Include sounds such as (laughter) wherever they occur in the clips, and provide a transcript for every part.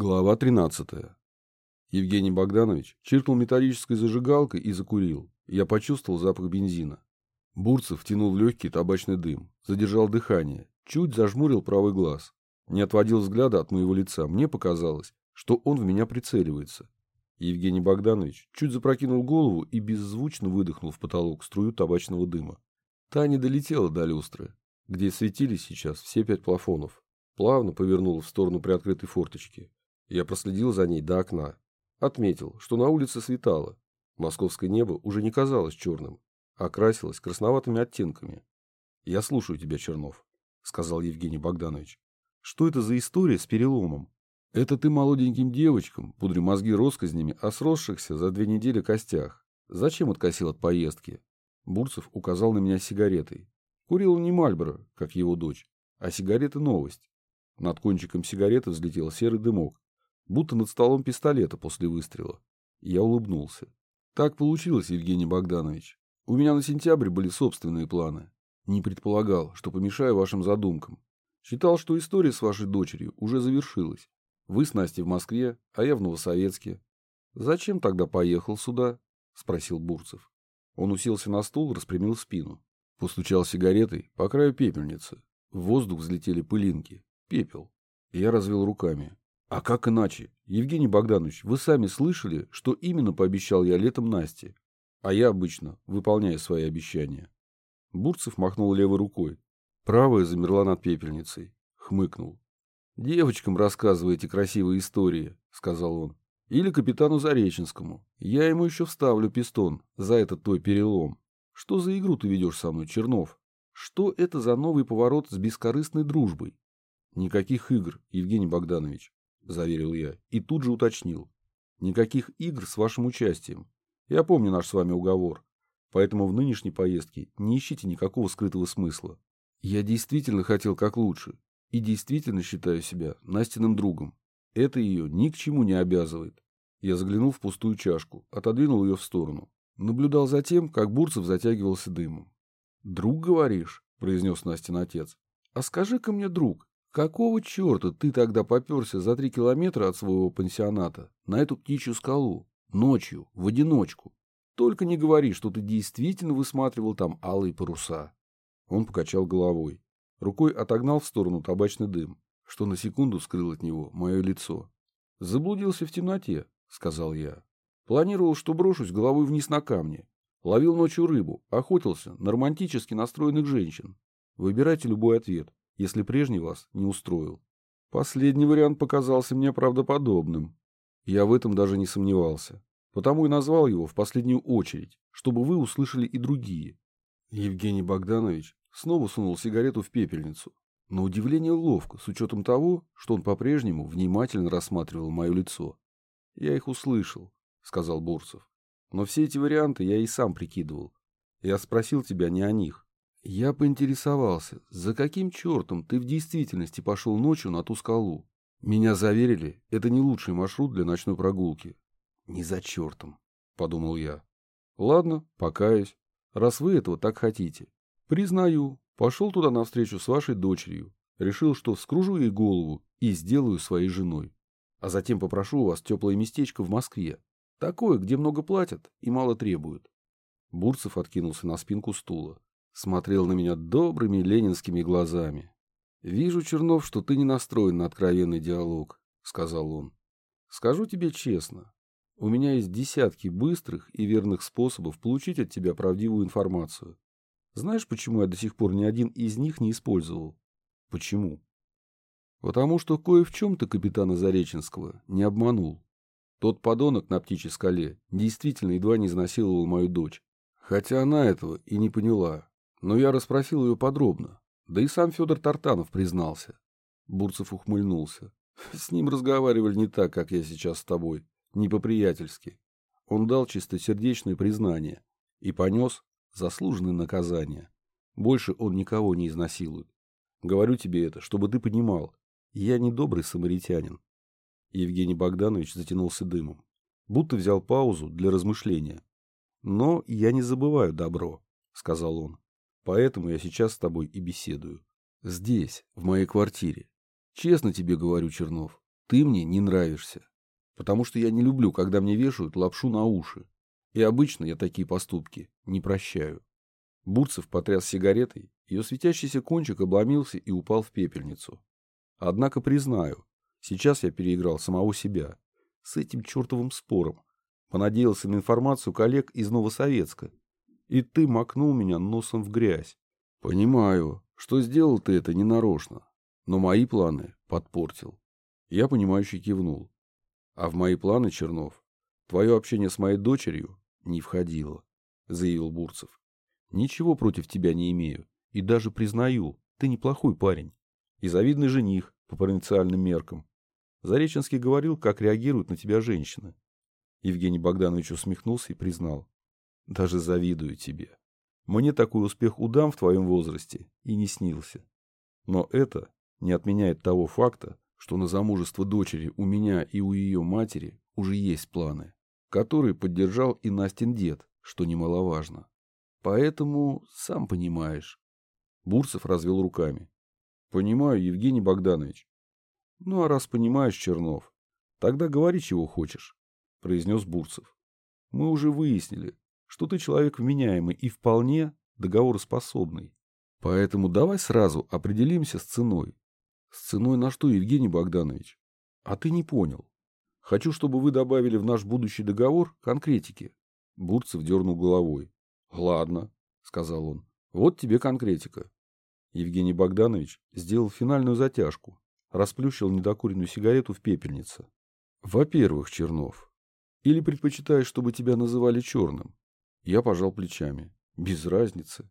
Глава 13. Евгений Богданович чиркнул металлической зажигалкой и закурил. Я почувствовал запах бензина. Бурцев втянул в легкий табачный дым, задержал дыхание, чуть зажмурил правый глаз. Не отводил взгляда от моего лица. Мне показалось, что он в меня прицеливается. Евгений Богданович чуть запрокинул голову и беззвучно выдохнул в потолок струю табачного дыма. Та не долетела до люстры, где светились сейчас все пять плафонов. Плавно повернула в сторону приоткрытой форточки. Я проследил за ней до окна. Отметил, что на улице светало. Московское небо уже не казалось черным, а окрасилось красноватыми оттенками. «Я слушаю тебя, Чернов», — сказал Евгений Богданович. «Что это за история с переломом? Это ты молоденьким девочкам, пудрю мозги россказнями о сросшихся за две недели костях. Зачем откосил от поездки?» Бурцев указал на меня сигаретой. Курил не Мальборо, как его дочь, а сигареты новость. Над кончиком сигареты взлетел серый дымок, будто над столом пистолета после выстрела. Я улыбнулся. Так получилось, Евгений Богданович. У меня на сентябрь были собственные планы. Не предполагал, что помешаю вашим задумкам. Считал, что история с вашей дочерью уже завершилась. Вы с Настей в Москве, а я в Новосоветске. Зачем тогда поехал сюда? Спросил Бурцев. Он уселся на стул, распрямил спину. Постучал сигаретой по краю пепельницы. В воздух взлетели пылинки. Пепел. Я развел руками. А как иначе? Евгений Богданович, вы сами слышали, что именно пообещал я летом Насте? А я обычно выполняю свои обещания. Бурцев махнул левой рукой. Правая замерла над пепельницей. Хмыкнул. «Девочкам рассказываете красивые истории», — сказал он. «Или капитану Зареченскому. Я ему еще вставлю пистон за этот твой перелом. Что за игру ты ведешь со мной, Чернов? Что это за новый поворот с бескорыстной дружбой?» «Никаких игр, Евгений Богданович. — заверил я, и тут же уточнил. «Никаких игр с вашим участием. Я помню наш с вами уговор. Поэтому в нынешней поездке не ищите никакого скрытого смысла. Я действительно хотел как лучше. И действительно считаю себя Настиным другом. Это ее ни к чему не обязывает. Я заглянул в пустую чашку, отодвинул ее в сторону. Наблюдал за тем, как Бурцев затягивался дымом. «Друг, говоришь?» — произнес Настин отец. «А скажи-ка мне, друг, Какого черта ты тогда поперся за три километра от своего пансионата на эту птичью скалу, ночью, в одиночку? Только не говори, что ты действительно высматривал там алые паруса. Он покачал головой. Рукой отогнал в сторону табачный дым, что на секунду скрыл от него мое лицо. «Заблудился в темноте», — сказал я. «Планировал, что брошусь головой вниз на камни. Ловил ночью рыбу, охотился на романтически настроенных женщин. Выбирайте любой ответ если прежний вас не устроил. Последний вариант показался мне правдоподобным. Я в этом даже не сомневался. Потому и назвал его в последнюю очередь, чтобы вы услышали и другие. Евгений Богданович снова сунул сигарету в пепельницу. На удивление ловко, с учетом того, что он по-прежнему внимательно рассматривал мое лицо. «Я их услышал», — сказал Бурцев. «Но все эти варианты я и сам прикидывал. Я спросил тебя не о них. Я поинтересовался, за каким чертом ты в действительности пошел ночью на ту скалу? Меня заверили, это не лучший маршрут для ночной прогулки. Не за чертом, подумал я. Ладно, покаюсь, раз вы этого так хотите. Признаю, пошел туда навстречу с вашей дочерью. Решил, что вскружу ей голову и сделаю своей женой. А затем попрошу у вас теплое местечко в Москве. Такое, где много платят и мало требуют. Бурцев откинулся на спинку стула смотрел на меня добрыми ленинскими глазами. «Вижу, Чернов, что ты не настроен на откровенный диалог», — сказал он. «Скажу тебе честно, у меня есть десятки быстрых и верных способов получить от тебя правдивую информацию. Знаешь, почему я до сих пор ни один из них не использовал? Почему? Потому что кое в чем ты капитана Зареченского не обманул. Тот подонок на птичьей скале действительно едва не изнасиловал мою дочь. Хотя она этого и не поняла. Но я расспросил ее подробно. Да и сам Федор Тартанов признался. Бурцев ухмыльнулся. (laughs) С ним разговаривали не так, как я сейчас с тобой. Не по-приятельски. Он дал чистосердечное признание и понес заслуженное наказание. Больше он никого не изнасилует. Говорю тебе это, чтобы ты понимал. Я не добрый самаритянин. Евгений Богданович затянулся дымом. Будто взял паузу для размышления. Но я не забываю добро, сказал он. Поэтому я сейчас с тобой и беседую. Здесь, в моей квартире. Честно тебе говорю, Чернов, Ты мне не нравишься, потому что я не люблю, когда мне вешают лапшу на уши. И обычно я такие поступки не прощаю. Бурцев потряс сигаретой, ее светящийся кончик обломился и упал в пепельницу. Однако признаю, сейчас я переиграл самого себя с этим чертовым спором. Понадеялся на информацию коллег из Новосоветска. И ты макнул меня носом в грязь. Понимаю, что сделал ты это ненарочно, но мои планы подпортил. Я понимающе кивнул. А в мои планы, Чернов, твое общение с моей дочерью не входило, заявил Бурцев. Ничего против тебя не имею и даже признаю, ты неплохой парень и завидный жених по провинциальным меркам. Зареченский говорил, как реагируют на тебя женщины. Евгений Богданович усмехнулся и признал. Даже завидую тебе. Мне такой успех у дам в твоем возрасте и не снился. Но это не отменяет того факта, что на замужество дочери у меня и у ее матери уже есть планы, которые поддержал и Настин дед, что немаловажно. Поэтому, сам понимаешь. Бурцев развел руками. Понимаю, Евгений Богданович. Ну, а раз понимаешь, Чернов, тогда говори, чего хочешь, произнес Бурцев. Мы уже выяснили, что ты человек вменяемый и вполне договороспособный. Поэтому давай сразу определимся с ценой. С ценой на что, Евгений Богданович? А ты не понял. Хочу, чтобы вы добавили в наш будущий договор конкретики. Бурцев дернул головой. Ладно, сказал он. Вот тебе конкретика. Евгений Богданович сделал финальную затяжку, расплющил недокуренную сигарету в пепельнице. Во-первых, Чернов, или предпочитаешь, чтобы тебя называли черным? Я пожал плечами. Без разницы.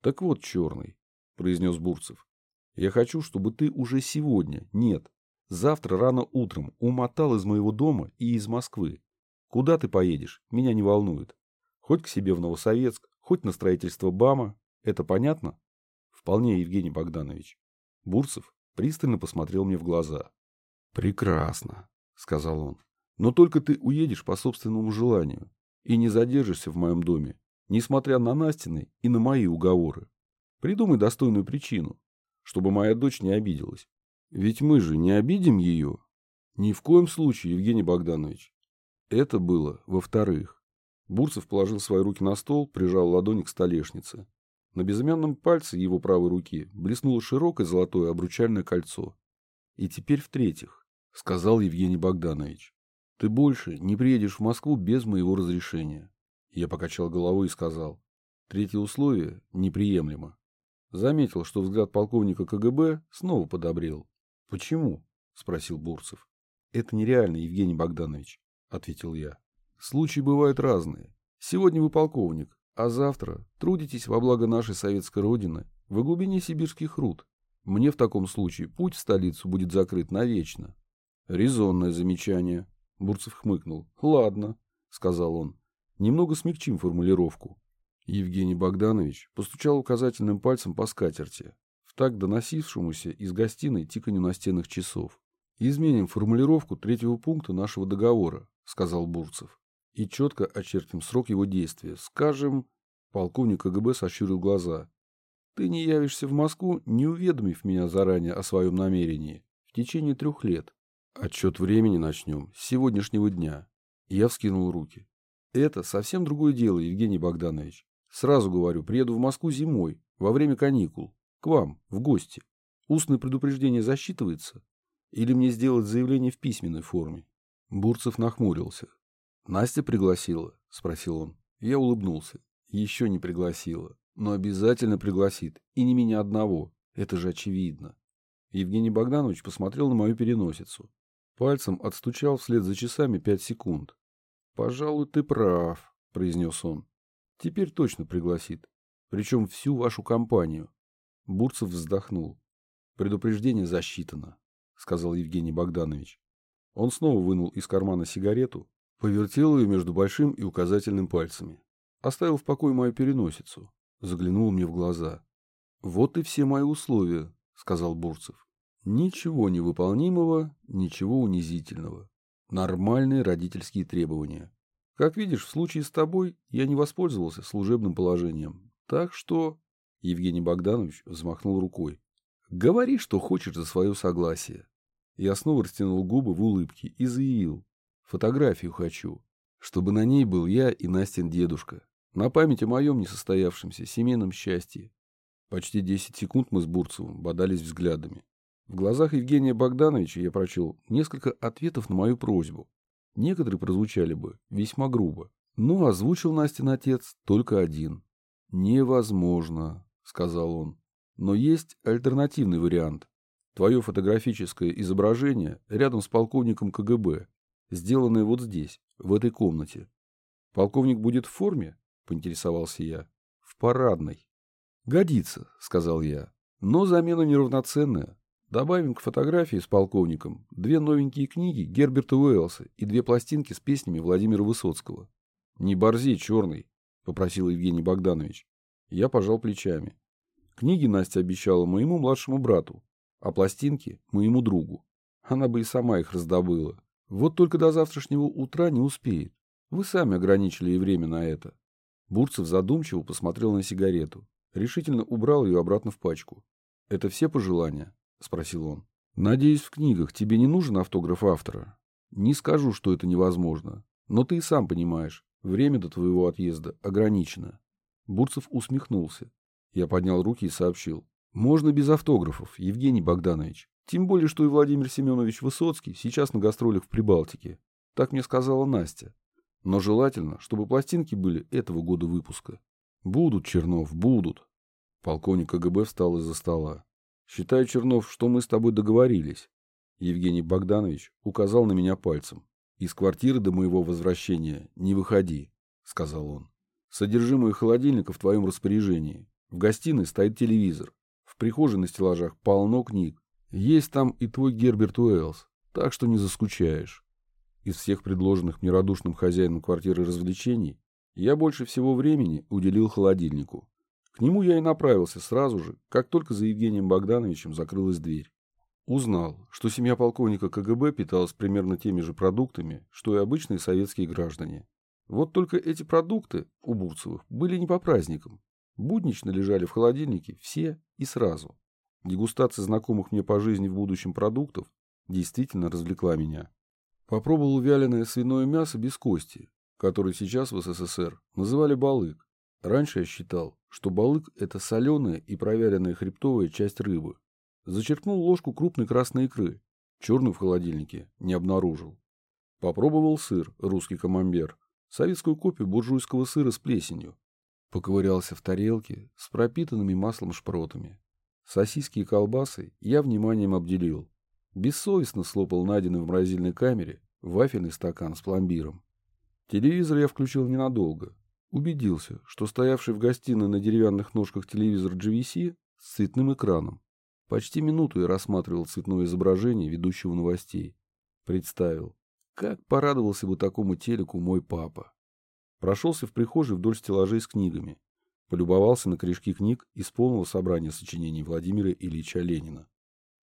Так вот, черный, произнес Бурцев. Я хочу, чтобы ты уже сегодня, нет, завтра рано утром умотал из моего дома и из Москвы. Куда ты поедешь, меня не волнует. Хоть к себе в Новосоветск, хоть на строительство БАМа. Это понятно? Вполне, Евгений Богданович. Бурцев пристально посмотрел мне в глаза. Прекрасно, сказал он. Но только ты уедешь по собственному желанию и не задержишься в моем доме, несмотря на Настины и на мои уговоры. Придумай достойную причину, чтобы моя дочь не обиделась. Ведь мы же не обидим ее. Ни в коем случае, Евгений Богданович. Это было во-вторых. Бурцев положил свои руки на стол, прижал ладони к столешнице. На безымянном пальце его правой руки блеснуло широкое золотое обручальное кольцо. И теперь в-третьих, сказал Евгений Богданович, ты больше не приедешь в Москву без моего разрешения. Я покачал головой и сказал, третье условие неприемлемо. Заметил, что взгляд полковника КГБ снова подобрел. «Почему?» – спросил Бурцев. «Это нереально, Евгений Богданович», – ответил я. «Случаи бывают разные. Сегодня вы полковник, а завтра трудитесь во благо нашей советской родины в глубине сибирских руд. Мне в таком случае путь в столицу будет закрыт навечно». «Резонное замечание», – Бурцев хмыкнул. «Ладно», – сказал он. «Немного смягчим формулировку. Евгений Богданович постучал указательным пальцем по скатерти, в так доносившемуся из гостиной тиканью настенных часов. «Изменим формулировку третьего пункта нашего договора», — сказал Бурцев. «И четко очертим срок его действия. Скажем...» Полковник КГБ сощурил глаза. «Ты не явишься в Москву, не уведомив меня заранее о своем намерении. В течение трех лет. Отчет времени начнем с сегодняшнего дня». Я вскинул руки. «Это совсем другое дело, Евгений Богданович. Сразу говорю, приеду в Москву зимой, во время каникул, к вам, в гости. Устное предупреждение засчитывается? Или мне сделать заявление в письменной форме? Бурцев нахмурился. Настя пригласила? Спросил он. Я улыбнулся. Еще не пригласила. Но обязательно пригласит. И не меня одного. Это же очевидно. Евгений Богданович посмотрел на мою переносицу. Пальцем отстучал вслед за часами пять секунд. «Пожалуй, ты прав», — произнес он. Теперь точно пригласит. Причем всю вашу компанию. Бурцев вздохнул. Предупреждение засчитано, сказал Евгений Богданович. Он снова вынул из кармана сигарету, повертел ее между большим и указательным пальцами. Оставил в покое мою переносицу. Заглянул мне в глаза. «Вот и все мои условия», — сказал Бурцев. «Ничего невыполнимого, ничего унизительного. Нормальные родительские требования. Как видишь, в случае с тобой я не воспользовался служебным положением. Так что...» Евгений Богданович взмахнул рукой. «Говори, что хочешь за свое согласие. Я снова растянул губы в улыбке и заявил. Фотографию хочу, чтобы на ней был я и Настин дедушка. На память о моем несостоявшемся семейном счастье. Почти 10 секунд мы с Бурцевым бодались взглядами. В глазах Евгения Богдановича я прочел несколько ответов на мою просьбу. Некоторые прозвучали бы весьма грубо. Но озвучил Настин отец только один. «Невозможно», — сказал он. «Но есть альтернативный вариант. Твое фотографическое изображение рядом с полковником КГБ, сделанное вот здесь, в этой комнате. Полковник будет в форме?» — поинтересовался я. «В парадной». «Годится», — сказал я. «Но замена неравноценная. Добавим к фотографии с полковником две новенькие книги Герберта Уэллса и две пластинки с песнями Владимира Высоцкого. «Не борзи, черный», — попросил Евгений Богданович. Я пожал плечами. Книги Настя обещала моему младшему брату, а пластинки — моему другу. Она бы и сама их раздобыла. Вот только до завтрашнего утра не успеет. Вы сами ограничили ей время на это. Бурцев задумчиво посмотрел на сигарету. Решительно убрал ее обратно в пачку. «Это все пожелания?» — спросил он. «Надеюсь, в книгах тебе не нужен автограф автора? Не скажу, что это невозможно. Но ты и сам понимаешь, время до твоего отъезда ограничено». Бурцев усмехнулся. Я поднял руки и сообщил. «Можно без автографов, Евгений Богданович. Тем более, что и Владимир Семенович Высоцкий сейчас на гастролях в Прибалтике. Так мне сказала Настя. Но желательно, чтобы пластинки были этого года выпуска. Будут, Чернов, будут». Полковник КГБ встал из-за стола. Считаю, Чернов, что мы с тобой договорились. Евгений Богданович указал на меня пальцем. Из квартиры до моего возвращения не выходи, сказал он. Содержимое холодильника в твоем распоряжении. В гостиной стоит телевизор. В прихожей на стеллажах полно книг. Есть там и твой Герберт Уэллс, так что не заскучаешь. Из всех предложенных мне радушным хозяином квартиры развлечений я больше всего времени уделил холодильнику. К нему я и направился сразу же, как только за Евгением Богдановичем закрылась дверь. Узнал, что семья полковника КГБ питалась примерно теми же продуктами, что и обычные советские граждане. Вот только эти продукты у Бурцевых были не по праздникам. Буднично лежали в холодильнике все и сразу. Дегустация знакомых мне по жизни в будущем продуктов действительно развлекла меня. Попробовал вяленое свиное мясо без кости, которое сейчас в СССР называли балык. Раньше я считал, что балык – это соленая и проверенная хребтовая часть рыбы. Зачерпнул ложку крупной красной икры. Черную в холодильнике не обнаружил. Попробовал сыр, русский камамбер. Советскую копию буржуйского сыра с плесенью. Поковырялся в тарелке с пропитанными маслом шпротами. Сосиски и колбасы я вниманием обделил. Бессовестно слопал найденный в морозильной камере вафельный стакан с пломбиром. Телевизор я включил ненадолго, Убедился, что стоявший в гостиной на деревянных ножках телевизор GVC с цветным экраном. Почти минуту я рассматривал цветное изображение ведущего новостей. Представил, как порадовался бы такому телеку мой папа. Прошелся в прихожей вдоль стеллажей с книгами. Полюбовался на корешки книг из полного собрания сочинений Владимира Ильича Ленина.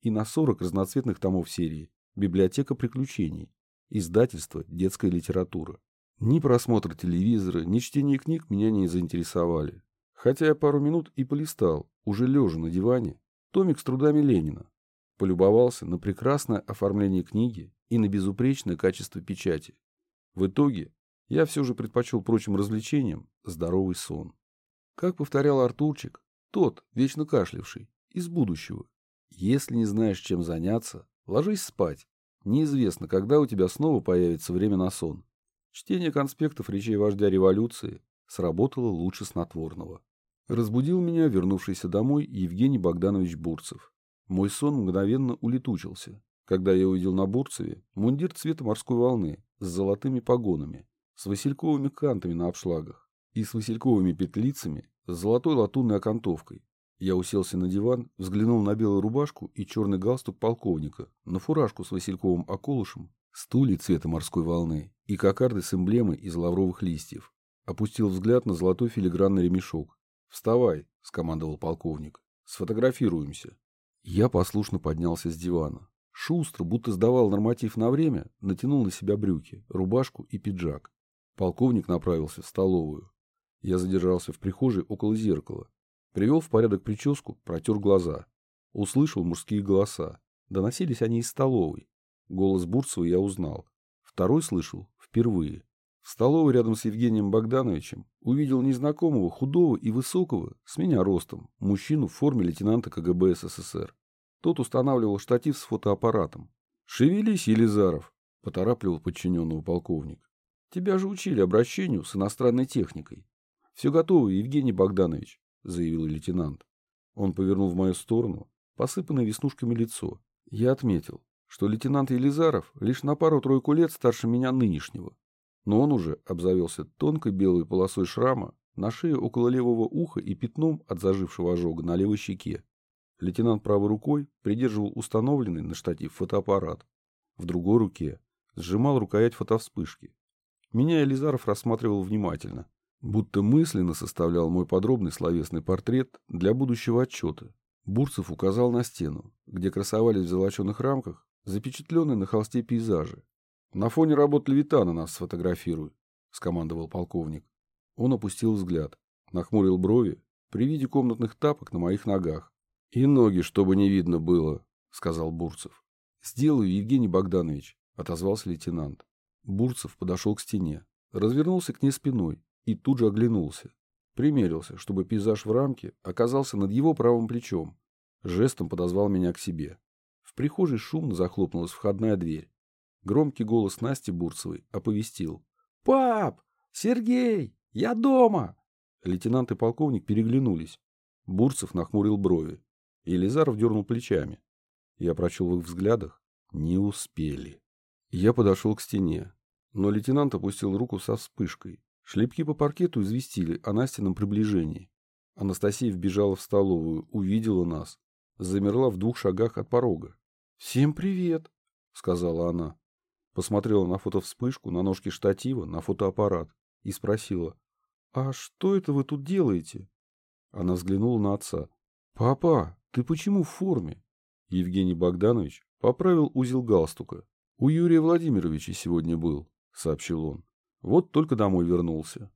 И на 40 разноцветных томов серии «Библиотека приключений», издательство «Детская литература». Ни просмотр телевизора, ни чтение книг меня не заинтересовали. Хотя я пару минут и полистал, уже лежа на диване, томик с трудами Ленина. Полюбовался на прекрасное оформление книги и на безупречное качество печати. В итоге я все же предпочел прочим развлечениям здоровый сон. Как повторял Артурчик, тот, вечно кашлявший, из будущего. Если не знаешь, чем заняться, ложись спать. Неизвестно, когда у тебя снова появится время на сон. Чтение конспектов речей вождя революции сработало лучше снотворного. Разбудил меня вернувшийся домой Евгений Богданович Бурцев. Мой сон мгновенно улетучился, когда я увидел на Бурцеве мундир цвета морской волны с золотыми погонами, с васильковыми кантами на обшлагах и с васильковыми петлицами с золотой латунной окантовкой. Я уселся на диван, взглянул на белую рубашку и черный галстук полковника, на фуражку с васильковым околышем стулья цвета морской волны и кокарды с эмблемой из лавровых листьев. Опустил взгляд на золотой филигранный ремешок. «Вставай», — скомандовал полковник. «Сфотографируемся». Я послушно поднялся с дивана. Шустро, будто сдавал норматив на время, натянул на себя брюки, рубашку и пиджак. Полковник направился в столовую. Я задержался в прихожей около зеркала. Привел в порядок прическу, протер глаза. Услышал мужские голоса. Доносились они из столовой. Голос Бурцева я узнал. Второй слышал впервые. В столовой рядом с Евгением Богдановичем увидел незнакомого, худого и высокого, с меня ростом, мужчину в форме лейтенанта КГБ СССР. Тот устанавливал штатив с фотоаппаратом. «Шевелись, Елизаров!» – поторапливал подчиненного полковник. «Тебя же учили обращению с иностранной техникой». «Все готово, Евгений Богданович», – заявил лейтенант. Он повернул в мою сторону, посыпанное веснушками лицо. Я отметил, что лейтенант Елизаров лишь на пару-тройку лет старше меня нынешнего. Но он уже обзавелся тонкой белой полосой шрама на шее около левого уха и пятном от зажившего ожога на левой щеке. Лейтенант правой рукой придерживал установленный на штатив фотоаппарат. В другой руке сжимал рукоять фотовспышки. Меня Елизаров рассматривал внимательно, будто мысленно составлял мой подробный словесный портрет для будущего отчета. Бурцев указал на стену, где красовались в золоченых рамках запечатленные на холсте пейзажи. «На фоне работ Левитана нас сфотографируй», — скомандовал полковник. Он опустил взгляд, нахмурил брови при виде комнатных тапок на моих ногах. «И ноги, чтобы не видно было», — сказал Бурцев. «Сделаю, Евгений Богданович», — отозвался лейтенант. Бурцев подошел к стене, развернулся к ней спиной и тут же оглянулся. Примерился, чтобы пейзаж в рамке оказался над его правым плечом. Жестом подозвал меня к себе. Прихожей шумно захлопнулась входная дверь. Громкий голос Насти Бурцевой оповестил. «Пап! Сергей! Я дома!» Лейтенант и полковник переглянулись. Бурцев нахмурил брови. Елизаров дернул плечами. Я прочел в их взглядах. Не успели. Я подошел к стене, но лейтенант опустил руку со вспышкой. Шлепки по паркету известили о Настином приближении. Анастасия вбежала в столовую, увидела нас. Замерла в двух шагах от порога. «Всем привет!» — сказала она. Посмотрела на фотовспышку, на ножки штатива, на фотоаппарат и спросила. «А что это вы тут делаете?» Она взглянула на отца. «Папа, ты почему в форме?» Евгений Богданович поправил узел галстука. «У Юрия Владимировича сегодня был», — сообщил он. «Вот только домой вернулся».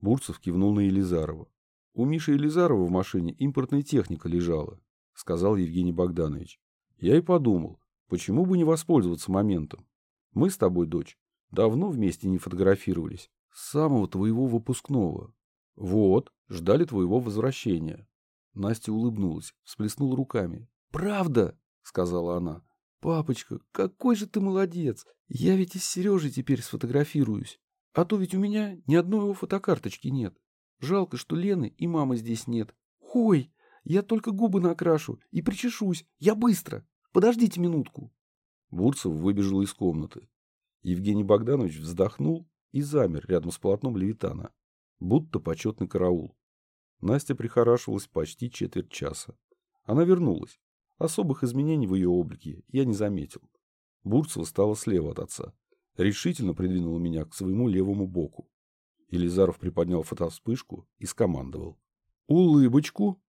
Бурцев кивнул на Елизарова. «У Миши Елизарова в машине импортная техника лежала», — сказал Евгений Богданович. «Я и подумал, почему бы не воспользоваться моментом. Мы с тобой, дочь, давно вместе не фотографировались. С самого твоего выпускного. Вот, ждали твоего возвращения. Настя улыбнулась, всплеснула руками. «Правда!» — сказала она. «Папочка, какой же ты молодец! Я ведь и с Сережей теперь сфотографируюсь. А то ведь у меня ни одной его фотокарточки нет. Жалко, что Лены и мамы здесь нет. Ой, я только губы накрашу и причешусь. Я быстро. Подождите минутку». Бурцев выбежал из комнаты. Евгений Богданович вздохнул и замер рядом с полотном Левитана, будто почетный караул. Настя прихорашивалась почти четверть часа. Она вернулась. Особых изменений в ее облике я не заметил. Бурцева стала слева от отца. Решительно придвинула меня к своему левому боку. Елизаров приподнял фотовспышку и скомандовал. «Улыбочку!»